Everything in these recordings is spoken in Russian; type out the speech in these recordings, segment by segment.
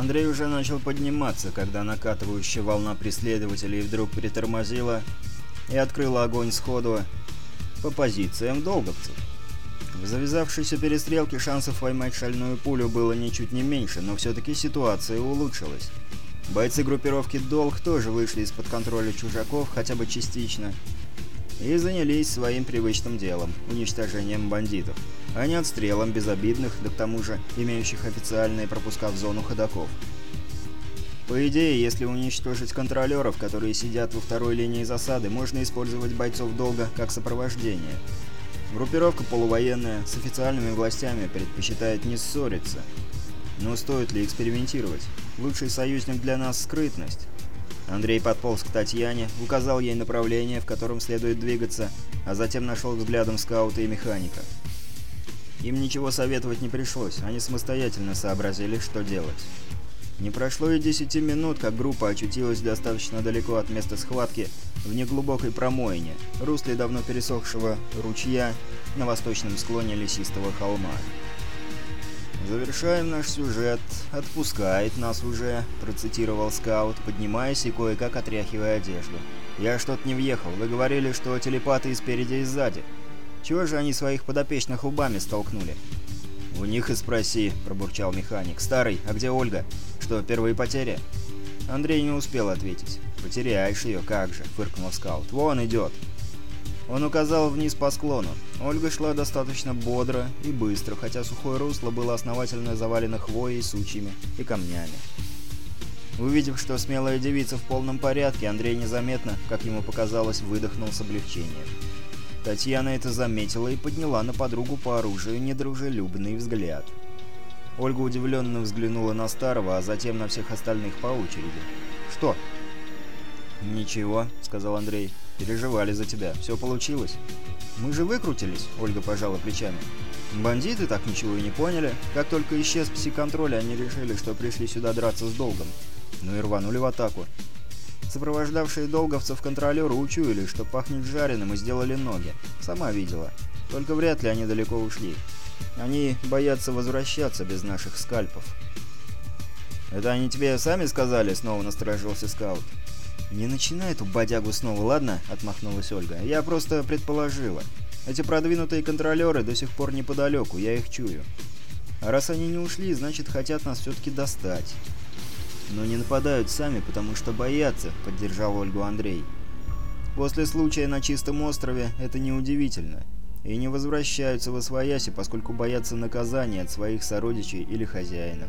Андрей уже начал подниматься, когда накатывающая волна преследователей вдруг притормозила и открыла огонь сходу по позициям долговцев. В завязавшейся перестрелке шансов поймать шальную пулю было ничуть не меньше, но все-таки ситуация улучшилась. Бойцы группировки «Долг» тоже вышли из-под контроля чужаков, хотя бы частично, и занялись своим привычным делом – уничтожением бандитов а не отстрелом безобидных, да к тому же имеющих официальные пропуска в зону ходаков. По идее, если уничтожить контролеров, которые сидят во второй линии засады, можно использовать бойцов долго как сопровождение. Группировка полувоенная с официальными властями предпочитает не ссориться. Но стоит ли экспериментировать? Лучший союзник для нас — скрытность. Андрей подполз к Татьяне, указал ей направление, в котором следует двигаться, а затем нашел взглядом скаута и механика. Им ничего советовать не пришлось, они самостоятельно сообразили, что делать. Не прошло и 10 минут, как группа очутилась достаточно далеко от места схватки в неглубокой промоине, русле давно пересохшего ручья на восточном склоне лесистого холма. «Завершаем наш сюжет. Отпускает нас уже», — процитировал скаут, поднимаясь и кое-как отряхивая одежду. «Я что-то не въехал. Вы говорили, что телепаты и спереди, и сзади». Чего же они своих подопечных лбами столкнули? «У них и спроси», — пробурчал механик. «Старый, а где Ольга? Что, первые потери?» Андрей не успел ответить. «Потеряешь ее, как же!» — фыркнул скаут. «Вон идет!» Он указал вниз по склону. Ольга шла достаточно бодро и быстро, хотя сухое русло было основательно завалено хвоей, сучьями и камнями. Увидев, что смелая девица в полном порядке, Андрей незаметно, как ему показалось, выдохнул с облегчением. Татьяна это заметила и подняла на подругу по оружию недружелюбный взгляд. Ольга удивленно взглянула на Старого, а затем на всех остальных по очереди. «Что?» «Ничего», — сказал Андрей. «Переживали за тебя. Все получилось». «Мы же выкрутились», — Ольга пожала плечами. «Бандиты так ничего и не поняли. Как только исчез пси-контроль, они решили, что пришли сюда драться с долгом. Ну и рванули в атаку. Сопровождавшие долговцев контролеры учуяли, что пахнет жареным и сделали ноги. Сама видела. Только вряд ли они далеко ушли. Они боятся возвращаться без наших скальпов. «Это они тебе сами сказали?» — снова насторожился скаут. «Не начинай эту бодягу снова, ладно?» — отмахнулась Ольга. «Я просто предположила. Эти продвинутые контролеры до сих пор неподалеку, я их чую. А раз они не ушли, значит хотят нас все-таки достать» но не нападают сами, потому что боятся», — поддержал Ольгу Андрей. «После случая на Чистом острове это неудивительно. И не возвращаются в Освояси, поскольку боятся наказания от своих сородичей или хозяина.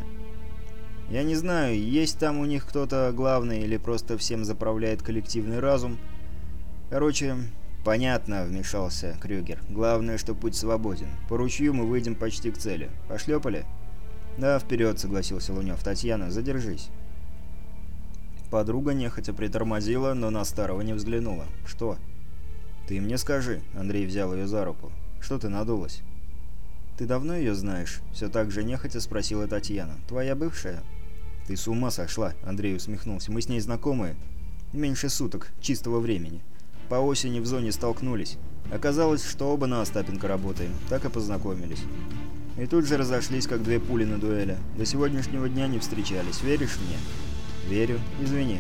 Я не знаю, есть там у них кто-то главный или просто всем заправляет коллективный разум. Короче, «Понятно», — вмешался Крюгер. «Главное, что путь свободен. По ручью мы выйдем почти к цели. Пошлепали?» «Да, вперед», — согласился Лунев. «Татьяна, задержись». Подруга нехотя притормозила, но на старого не взглянула. «Что?» «Ты мне скажи», — Андрей взял ее за руку. «Что ты надулась?» «Ты давно ее знаешь?» — все так же нехотя спросила Татьяна. «Твоя бывшая?» «Ты с ума сошла», — Андрей усмехнулся. «Мы с ней знакомые. Меньше суток, чистого времени. По осени в зоне столкнулись. Оказалось, что оба на Остапенко работаем. Так и познакомились. И тут же разошлись, как две пули на дуэли. До сегодняшнего дня не встречались, веришь мне?» «Верю. Извини».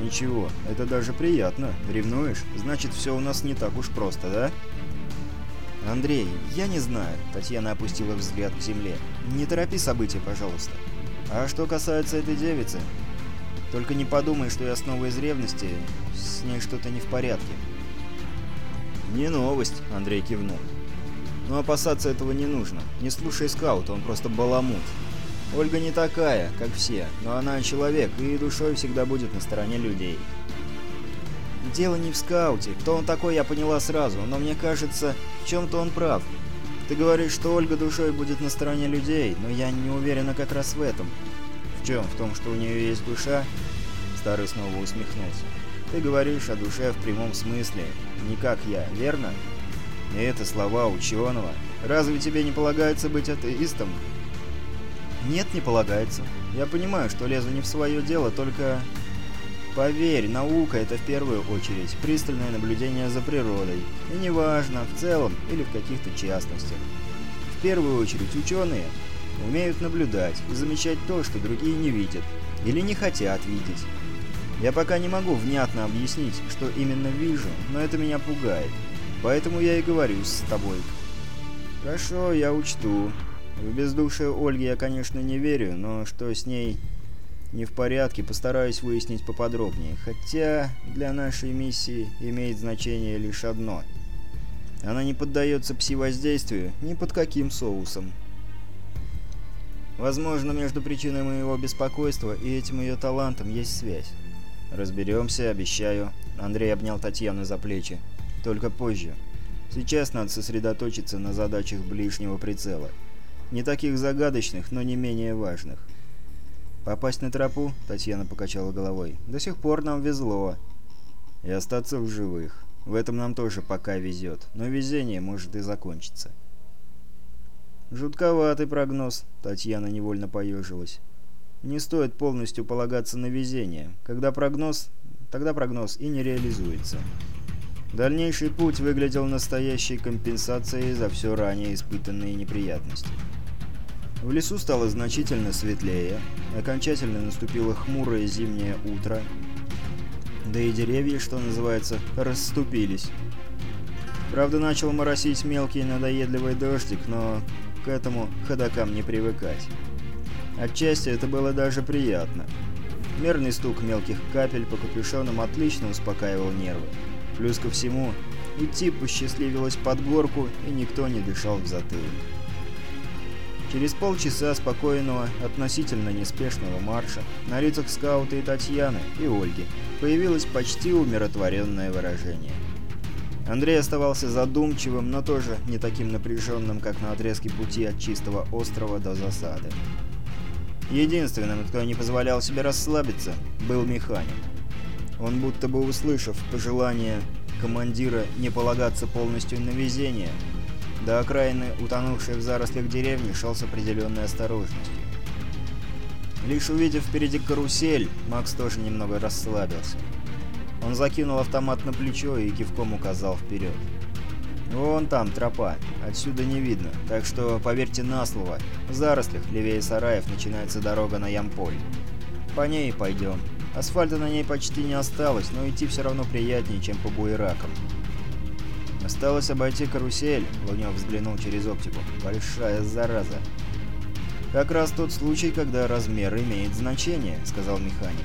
«Ничего, это даже приятно. Ревнуешь? Значит, все у нас не так уж просто, да?» «Андрей, я не знаю», — Татьяна опустила взгляд к земле. «Не торопи события, пожалуйста». «А что касается этой девицы?» «Только не подумай, что я снова из ревности. С ней что-то не в порядке». «Не новость», — Андрей кивнул. «Но опасаться этого не нужно. Не слушай скаута, он просто баламут. Ольга не такая, как все, но она человек и душой всегда будет на стороне людей. Дело не в скауте. Кто он такой, я поняла сразу, но мне кажется, в чем-то он прав. Ты говоришь, что Ольга душой будет на стороне людей, но я не уверена как раз в этом. В чем? В том, что у нее есть душа? Старый снова усмехнулся. Ты говоришь о душе в прямом смысле, не как я, верно? И это слова ученого. Разве тебе не полагается быть атеистом, нет, не полагается. Я понимаю, что лезу не в свое дело, только... Поверь, наука — это в первую очередь пристальное наблюдение за природой. И неважно, в целом или в каких-то частностях. В первую очередь ученые умеют наблюдать и замечать то, что другие не видят. Или не хотят видеть. Я пока не могу внятно объяснить, что именно вижу, но это меня пугает. Поэтому я и говорю с тобой. Хорошо, я учту. В бездушие Ольги я, конечно, не верю, но что с ней не в порядке, постараюсь выяснить поподробнее. Хотя для нашей миссии имеет значение лишь одно. Она не поддается пси-воздействию ни под каким соусом. Возможно, между причиной моего беспокойства и этим ее талантом есть связь. «Разберемся, обещаю». Андрей обнял Татьяну за плечи. «Только позже. Сейчас надо сосредоточиться на задачах ближнего прицела». Не таких загадочных, но не менее важных. «Попасть на тропу?» — Татьяна покачала головой. «До сих пор нам везло. И остаться в живых. В этом нам тоже пока везет, но везение может и закончиться». «Жутковатый прогноз», — Татьяна невольно поежилась. «Не стоит полностью полагаться на везение. Когда прогноз, тогда прогноз и не реализуется». Дальнейший путь выглядел настоящей компенсацией за все ранее испытанные неприятности. В лесу стало значительно светлее, окончательно наступило хмурое зимнее утро, да и деревья, что называется, расступились. Правда, начал моросить мелкий надоедливый дождик, но к этому ходокам не привыкать. Отчасти это было даже приятно. Мерный стук мелких капель по капюшонам отлично успокаивал нервы. Плюс ко всему, идти посчастливилось под горку, и никто не дышал в затылок. Через полчаса спокойного, относительно неспешного марша на лицах скаута и Татьяны, и Ольги появилось почти умиротворенное выражение. Андрей оставался задумчивым, но тоже не таким напряженным, как на отрезке пути от чистого острова до засады. Единственным, кто не позволял себе расслабиться, был механик. Он будто бы услышав пожелание командира не полагаться полностью на везение, до окраины, утонувшей в зарослях деревни, шел с определенной осторожностью. Лишь увидев впереди карусель, Макс тоже немного расслабился. Он закинул автомат на плечо и кивком указал вперед. «Вон там тропа, отсюда не видно, так что поверьте на слово, в зарослях левее сараев начинается дорога на Ямполь. По ней и пойдем. Асфальта на ней почти не осталось, но идти все равно приятнее, чем по буеракам». Осталось обойти карусель, Лунёв взглянул через оптику. Большая зараза. Как раз тот случай, когда размер имеет значение, сказал механик.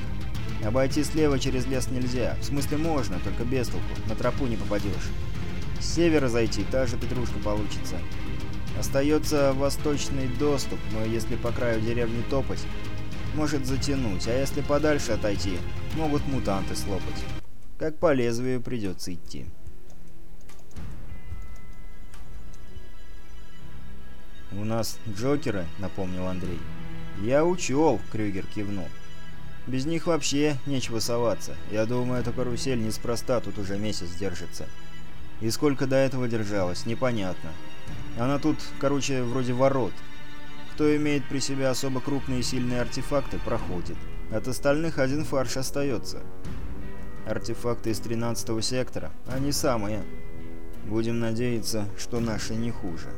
Обойти слева через лес нельзя. В смысле можно, только без толку. На тропу не попадешь. С севера зайти, та же петрушка получится. Остается восточный доступ, но если по краю деревни топать, может затянуть, а если подальше отойти, могут мутанты слопать. Как по лезвию придется идти. нас Джокеры, — напомнил Андрей. «Я учел», — Крюгер кивнул. «Без них вообще нечего соваться. Я думаю, эта карусель неспроста тут уже месяц держится». И сколько до этого держалась, непонятно. Она тут, короче, вроде ворот. Кто имеет при себе особо крупные и сильные артефакты, проходит. От остальных один фарш остается. Артефакты из 13 сектора, они самые. Будем надеяться, что наши не хуже.